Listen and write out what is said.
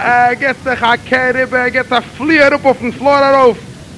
Äh, er geht sich a Kerib, er geht a Flieher up auf den Floor off.